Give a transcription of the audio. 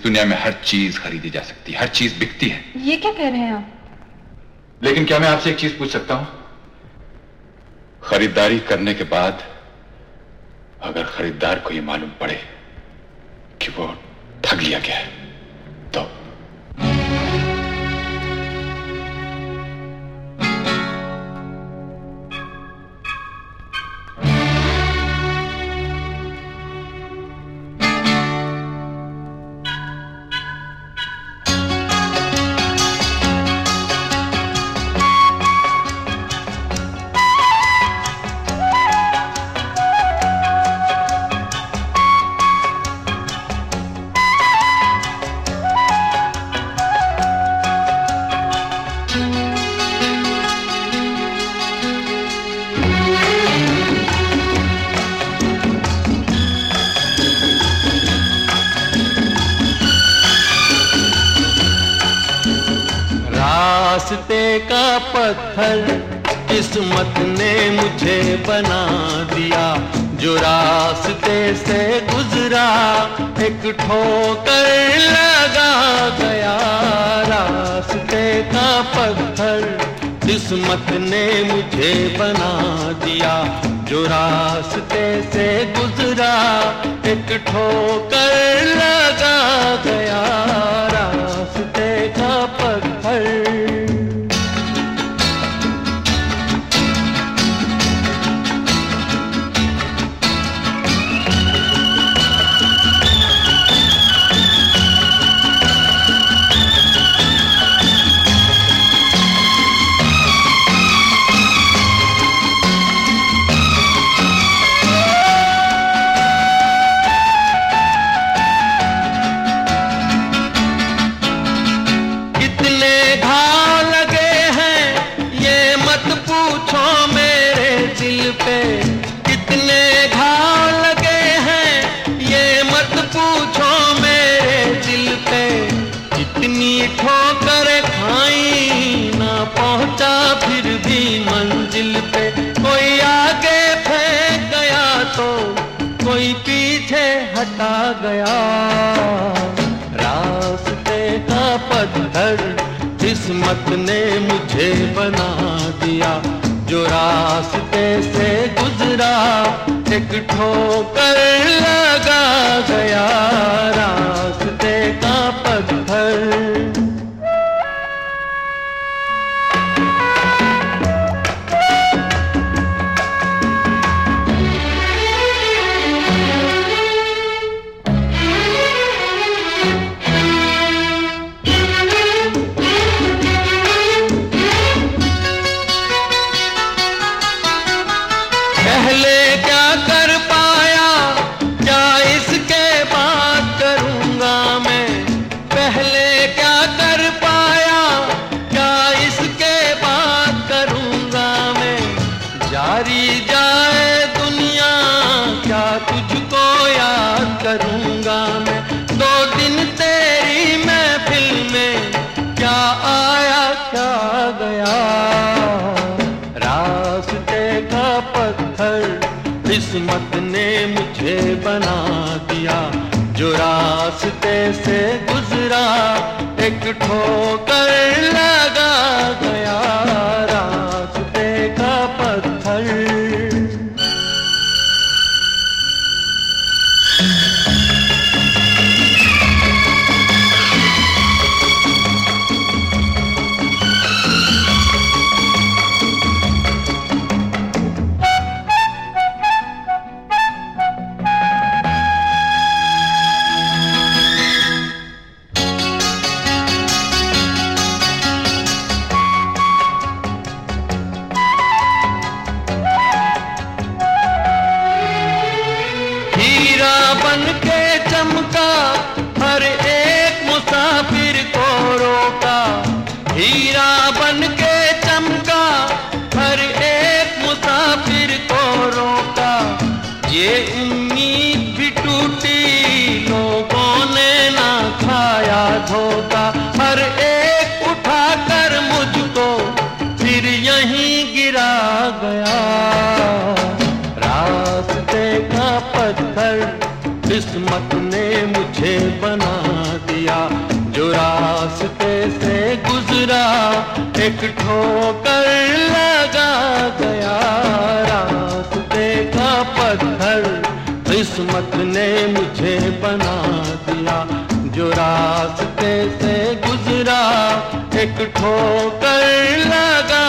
इस दुनिया में हर चीज़ खरीदी जा सकती है हर चीज़ बिकती है। ये क्या कह रहे हैं आप? लेकिन क्या मैं आपसे एक चीज़ पूछ सकता हूँ? खरीदारी करने के बाद अगर खरीदार को यह मालूम पड़े कि वो ठग लिया गया है तो रास्ते का पत्थर किस्मत ने मुझे बना दिया, जो रास्ते से गुजरा, एक ठोकर लगा गया। रास्ते का पत्थर किस्मत ने मुझे बना दिया, जो रास्ते से गुजरा, एक ठोकर लगा गया। घाव लगे हैं, ये मत पूछो मेरे दिल पे। कितनी ठोकर खाई ना पहुँचा फिर भी मंजिल पे। कोई आगे फेंक गया तो कोई पीछे हटा गया। रास्ते का पत्थर किस्मत ने मुझे बना दिया। जो रास्ते से गुजरा एक ठोकर जाए दुनिया, क्या तुझको याद करूँगा मैं? दो दिन तेरी महफिल में, क्या आया, क्या गया? रास्ते का पत्थर किस्मत ने मुझे बना दिया, जो रास्ते से गुजरा, एक ठोकर बन के चमका, हर एक मुसाफिर को रोका। हीरा बन के चमका, हर एक मुसाफिर को रोका। ये उम्मीद भी टूटी, लोगों ने ना खाया धोखा। हर एक उठाकर मुझको, फिर यहीं गिरा गया। रास्ते का पत्थर किस्मत ने मुझे बना दिया, जो रास्ते से गुजरा, एक ठोकर लगा गया। रास्ते का पत्थर किस्मत ने मुझे बना दिया, जो रास्ते से गुजरा, एक ठोकर लगा